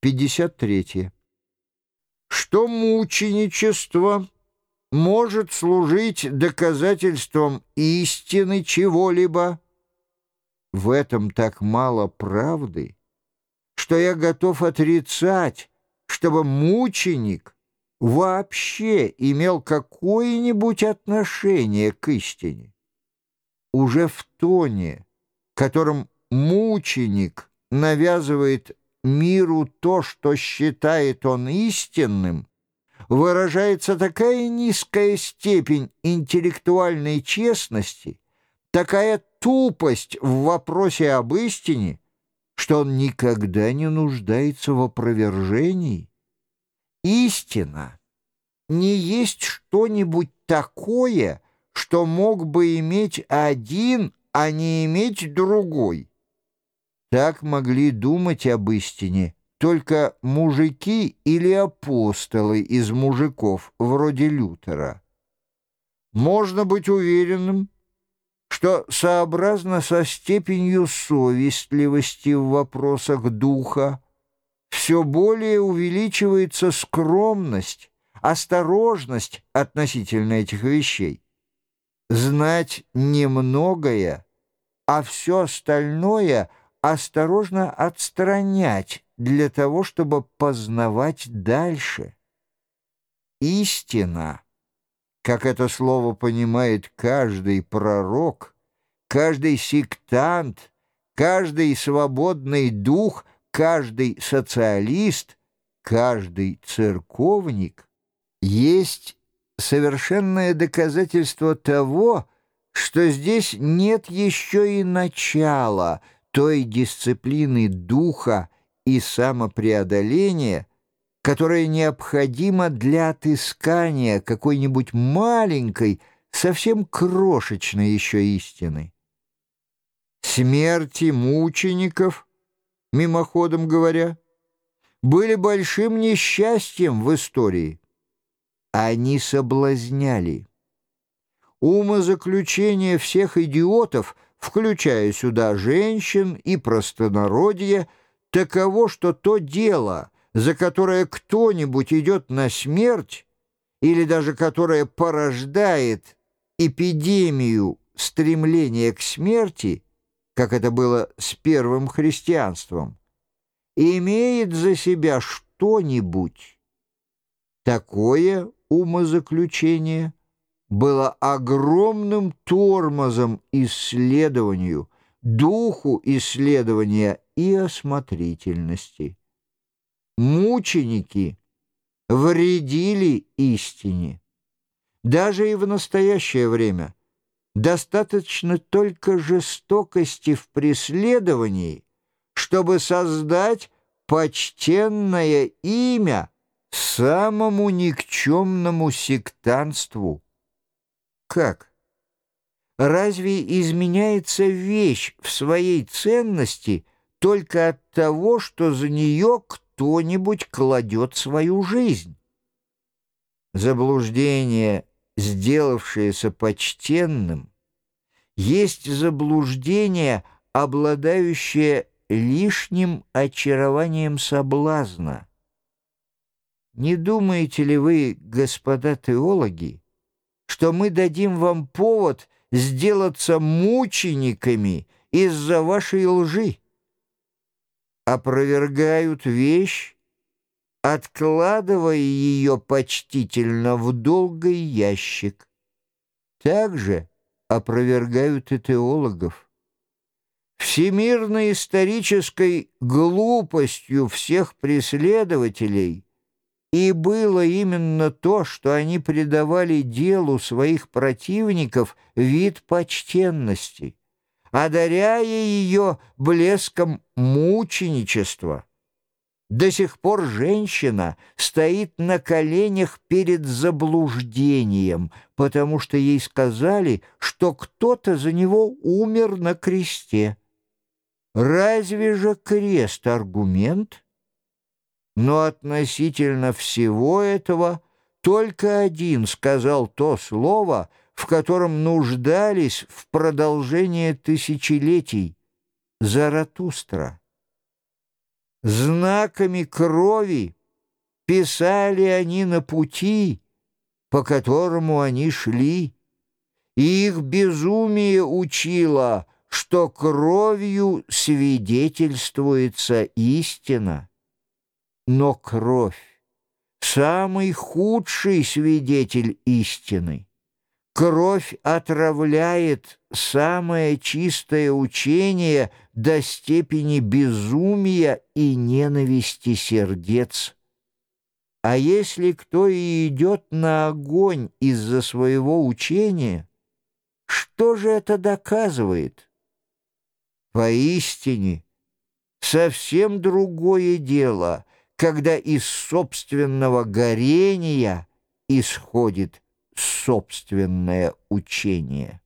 53. Что мученичество может служить доказательством истины чего-либо? В этом так мало правды, что я готов отрицать, чтобы мученик вообще имел какое-нибудь отношение к истине. Уже в тоне, которым мученик навязывает миру то, что считает он истинным, выражается такая низкая степень интеллектуальной честности, такая тупость в вопросе об истине, что он никогда не нуждается в опровержении. Истина не есть что-нибудь такое, что мог бы иметь один, а не иметь другой. Так могли думать об истине только мужики или апостолы из мужиков, вроде Лютера. Можно быть уверенным, что сообразно со степенью совестливости в вопросах духа все более увеличивается скромность, осторожность относительно этих вещей. Знать немногое, а все остальное — осторожно отстранять для того, чтобы познавать дальше. Истина, как это слово понимает каждый пророк, каждый сектант, каждый свободный дух, каждый социалист, каждый церковник, есть совершенное доказательство того, что здесь нет еще и начала — той дисциплины духа и самопреодоления, которая необходима для отыскания какой-нибудь маленькой, совсем крошечной еще истины. Смерти мучеников, мимоходом говоря, были большим несчастьем в истории. Они соблазняли. Умозаключение всех идиотов — включая сюда женщин и простонародье, таково, что то дело, за которое кто-нибудь идет на смерть, или даже которое порождает эпидемию стремления к смерти, как это было с первым христианством, имеет за себя что-нибудь. Такое умозаключение – было огромным тормозом исследованию, духу исследования и осмотрительности. Мученики вредили истине. Даже и в настоящее время достаточно только жестокости в преследовании, чтобы создать почтенное имя самому никчемному сектанству. Как? Разве изменяется вещь в своей ценности только от того, что за нее кто-нибудь кладет свою жизнь? Заблуждение, сделавшееся почтенным, есть заблуждение, обладающее лишним очарованием соблазна. Не думаете ли вы, господа теологи, что мы дадим вам повод сделаться мучениками из-за вашей лжи. Опровергают вещь, откладывая ее почтительно в долгий ящик. Также опровергают и теологов. Всемирной исторической глупостью всех преследователей — и было именно то, что они придавали делу своих противников вид почтенности, одаряя ее блеском мученичества. До сих пор женщина стоит на коленях перед заблуждением, потому что ей сказали, что кто-то за него умер на кресте. Разве же крест аргумент? Но относительно всего этого только один сказал то слово, в котором нуждались в продолжение тысячелетий — Заратустра. знаками крови писали они на пути, по которому они шли, и их безумие учило, что кровью свидетельствуется истина. Но кровь — самый худший свидетель истины. Кровь отравляет самое чистое учение до степени безумия и ненависти сердец. А если кто и идет на огонь из-за своего учения, что же это доказывает? Поистине, совсем другое дело, когда из собственного горения исходит собственное учение.